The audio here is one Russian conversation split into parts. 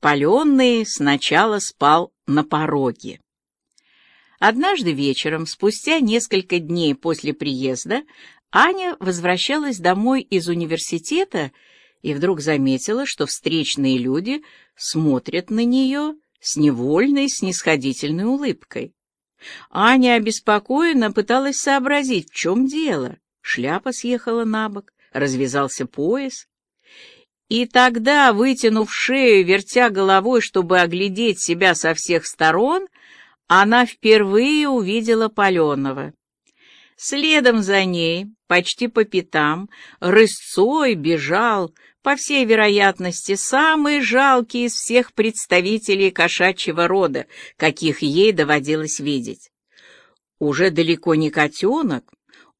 Паленый сначала спал на пороге. Однажды вечером, спустя несколько дней после приезда, Аня возвращалась домой из университета и вдруг заметила, что встречные люди смотрят на нее с невольной снисходительной улыбкой. Аня обеспокоенно пыталась сообразить, в чем дело. Шляпа съехала на бок, развязался пояс. И тогда, вытянув шею, вертя головой, чтобы оглядеть себя со всех сторон, она впервые увидела Паленова. Следом за ней, почти по пятам, рысцой бежал, по всей вероятности, самый жалкий из всех представителей кошачьего рода, каких ей доводилось видеть. Уже далеко не котенок,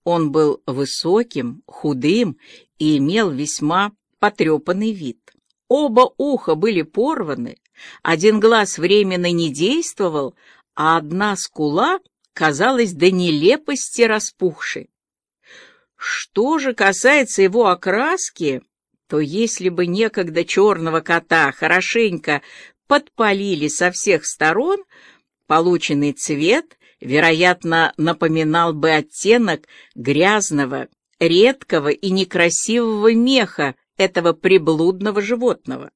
он был высоким, худым и имел весьма потрепанный вид. Оба уха были порваны, один глаз временно не действовал, а одна скула казалась до нелепости распухшей. Что же касается его окраски, то если бы некогда черного кота хорошенько подпалили со всех сторон, полученный цвет, вероятно, напоминал бы оттенок грязного, редкого и некрасивого меха этого приблудного животного.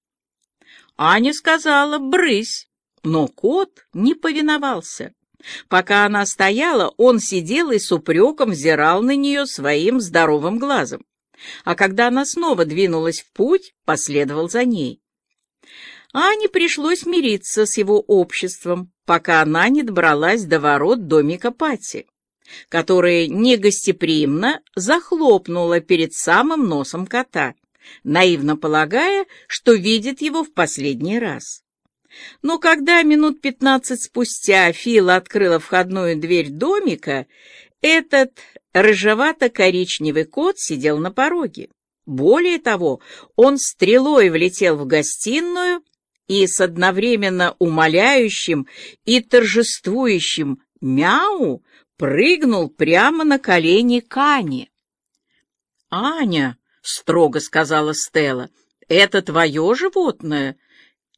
Аня сказала «брысь», но кот не повиновался. Пока она стояла, он сидел и с упреком взирал на нее своим здоровым глазом. А когда она снова двинулась в путь, последовал за ней. Ане пришлось мириться с его обществом, пока она не добралась до ворот домика Пати, которая негостеприимно захлопнула перед самым носом кота, наивно полагая, что видит его в последний раз. Но когда минут пятнадцать спустя Фила открыла входную дверь домика, этот рыжевато-коричневый кот сидел на пороге. Более того, он стрелой влетел в гостиную и с одновременно умоляющим и торжествующим «мяу» прыгнул прямо на колени Кани. «Аня», — строго сказала Стелла, — «это твое животное?»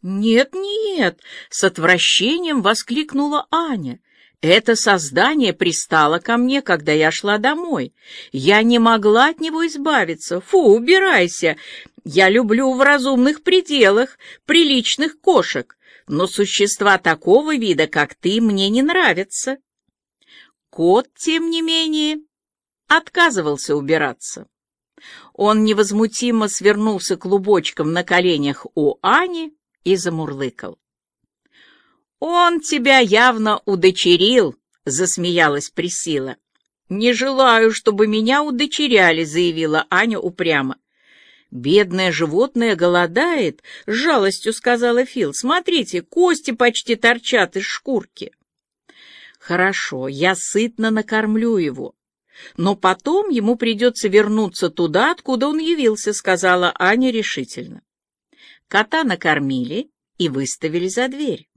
«Нет, нет!» — с отвращением воскликнула Аня. «Это создание пристало ко мне, когда я шла домой. Я не могла от него избавиться. Фу, убирайся! Я люблю в разумных пределах приличных кошек, но существа такого вида, как ты, мне не нравятся». Кот, тем не менее, отказывался убираться. Он невозмутимо свернулся клубочком на коленях у Ани и замурлыкал. «Он тебя явно удочерил», — засмеялась Присила. «Не желаю, чтобы меня удочеряли», — заявила Аня упрямо. «Бедное животное голодает», — с жалостью сказала Фил. «Смотрите, кости почти торчат из шкурки». «Хорошо, я сытно накормлю его. Но потом ему придется вернуться туда, откуда он явился», — сказала Аня решительно. Кота накормили и выставили за дверь.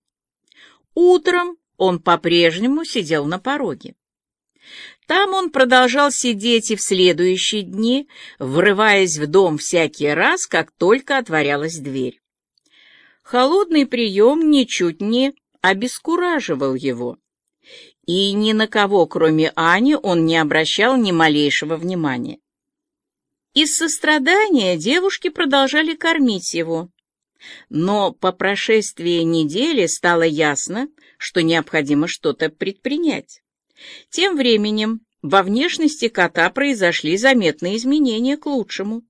Утром он по-прежнему сидел на пороге. Там он продолжал сидеть и в следующие дни, врываясь в дом всякий раз, как только отворялась дверь. Холодный прием ничуть не обескураживал его. И ни на кого, кроме Ани, он не обращал ни малейшего внимания. Из сострадания девушки продолжали кормить его, но по прошествии недели стало ясно, что необходимо что-то предпринять. Тем временем во внешности кота произошли заметные изменения к лучшему.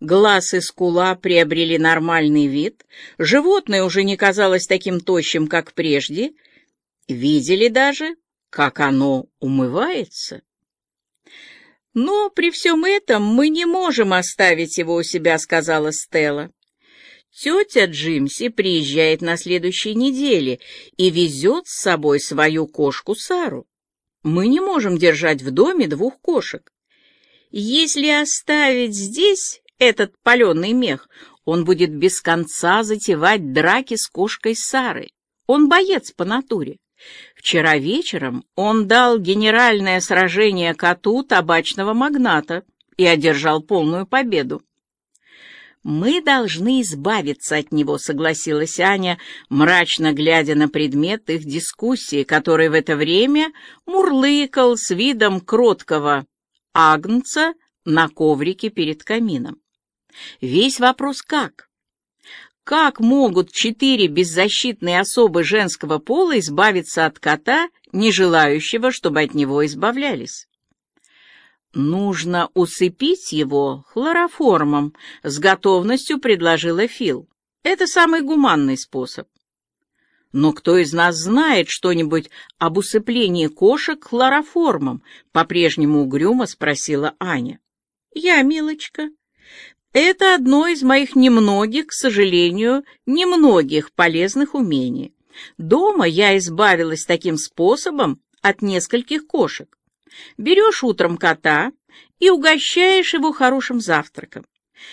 Глаз и скула приобрели нормальный вид, животное уже не казалось таким тощим, как прежде. Видели даже, как оно умывается. «Но при всем этом мы не можем оставить его у себя», — сказала Стелла. Тетя Джимси приезжает на следующей неделе и везет с собой свою кошку Сару. Мы не можем держать в доме двух кошек. Если оставить здесь этот паленый мех, он будет без конца затевать драки с кошкой Сары. Он боец по натуре. Вчера вечером он дал генеральное сражение коту табачного магната и одержал полную победу. «Мы должны избавиться от него», — согласилась Аня, мрачно глядя на предмет их дискуссии, который в это время мурлыкал с видом кроткого агнца на коврике перед камином. Весь вопрос как? Как могут четыре беззащитные особы женского пола избавиться от кота, не желающего, чтобы от него избавлялись? «Нужно усыпить его хлороформом», — с готовностью предложила Фил. «Это самый гуманный способ». «Но кто из нас знает что-нибудь об усыплении кошек хлороформом?» — по-прежнему угрюмо спросила Аня. «Я, милочка. Это одно из моих немногих, к сожалению, немногих полезных умений. Дома я избавилась таким способом от нескольких кошек. Берешь утром кота и угощаешь его хорошим завтраком.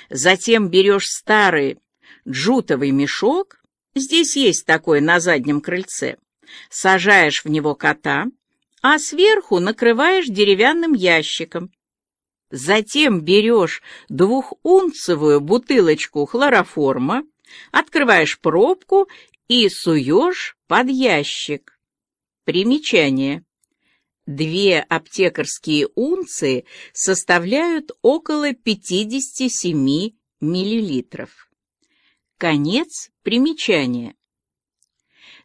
Затем берешь старый джутовый мешок, здесь есть такой на заднем крыльце, сажаешь в него кота, а сверху накрываешь деревянным ящиком. Затем берешь двухунцевую бутылочку хлороформа, открываешь пробку и суешь под ящик. Примечание. Две аптекарские унции составляют около 57 миллилитров. Конец примечания.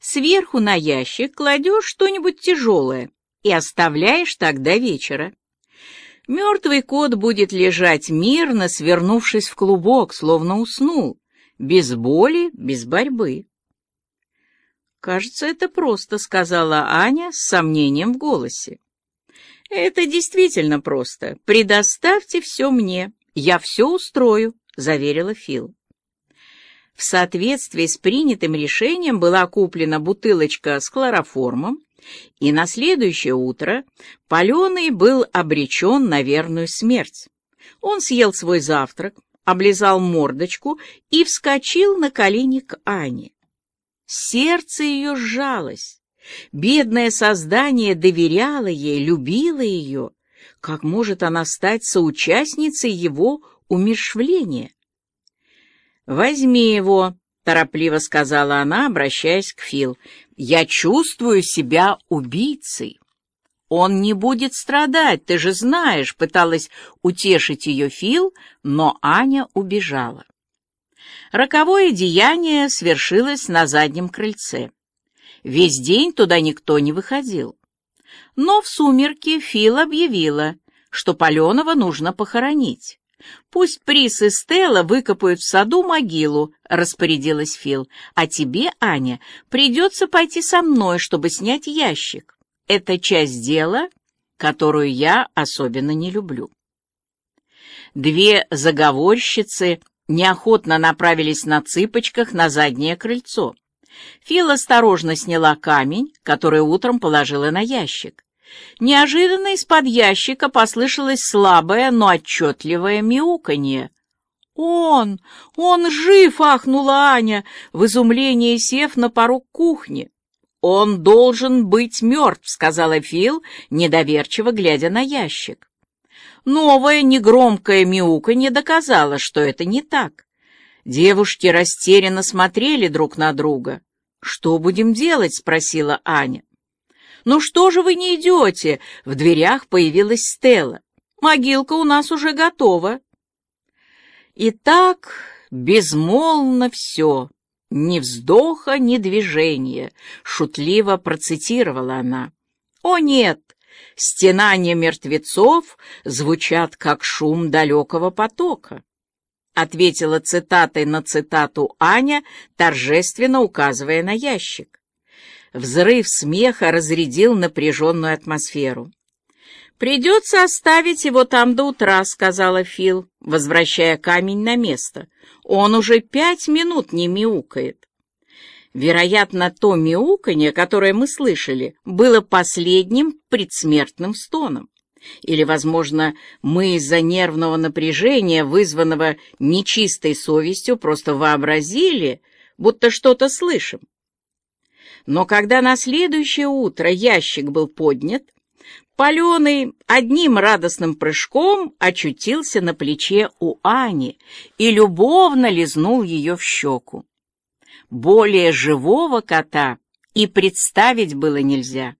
Сверху на ящик кладешь что-нибудь тяжелое и оставляешь так до вечера. Мертвый кот будет лежать мирно, свернувшись в клубок, словно уснул, без боли, без борьбы. «Кажется, это просто», — сказала Аня с сомнением в голосе. «Это действительно просто. Предоставьте все мне. Я все устрою», — заверила Фил. В соответствии с принятым решением была куплена бутылочка с хлороформом, и на следующее утро Паленый был обречен на верную смерть. Он съел свой завтрак, облизал мордочку и вскочил на колени к Ане. Сердце ее сжалось. Бедное создание доверяло ей, любило ее. Как может она стать соучастницей его умершвления? «Возьми его», — торопливо сказала она, обращаясь к Фил. «Я чувствую себя убийцей». «Он не будет страдать, ты же знаешь», — пыталась утешить ее Фил, но Аня убежала. Роковое деяние свершилось на заднем крыльце. Весь день туда никто не выходил. Но в сумерки Фил объявила, что Паленова нужно похоронить. «Пусть Прис и Стелла выкопают в саду могилу», — распорядилась Фил. «А тебе, Аня, придется пойти со мной, чтобы снять ящик. Это часть дела, которую я особенно не люблю». Две заговорщицы неохотно направились на цыпочках на заднее крыльцо. Фил осторожно сняла камень, который утром положила на ящик. Неожиданно из-под ящика послышалось слабое, но отчетливое мяуканье. «Он! Он жив!» — ахнула Аня, в изумлении сев на порог кухни. «Он должен быть мертв», — сказала Фил, недоверчиво глядя на ящик. Новое негромкое мяуканье доказало, что это не так. Девушки растерянно смотрели друг на друга. «Что будем делать?» — спросила Аня. «Ну что же вы не идете?» — в дверях появилась Стелла. «Могилка у нас уже готова». И так безмолвно все, ни вздоха, ни движения, шутливо процитировала она. «О нет, стенания мертвецов звучат, как шум далекого потока», — ответила цитатой на цитату Аня, торжественно указывая на ящик. Взрыв смеха разрядил напряженную атмосферу. «Придется оставить его там до утра», — сказала Фил, возвращая камень на место. «Он уже пять минут не мяукает». Вероятно, то мяуканье, которое мы слышали, было последним предсмертным стоном. Или, возможно, мы из-за нервного напряжения, вызванного нечистой совестью, просто вообразили, будто что-то слышим. Но когда на следующее утро ящик был поднят, Паленый одним радостным прыжком очутился на плече у Ани и любовно лизнул ее в щеку. Более живого кота и представить было нельзя.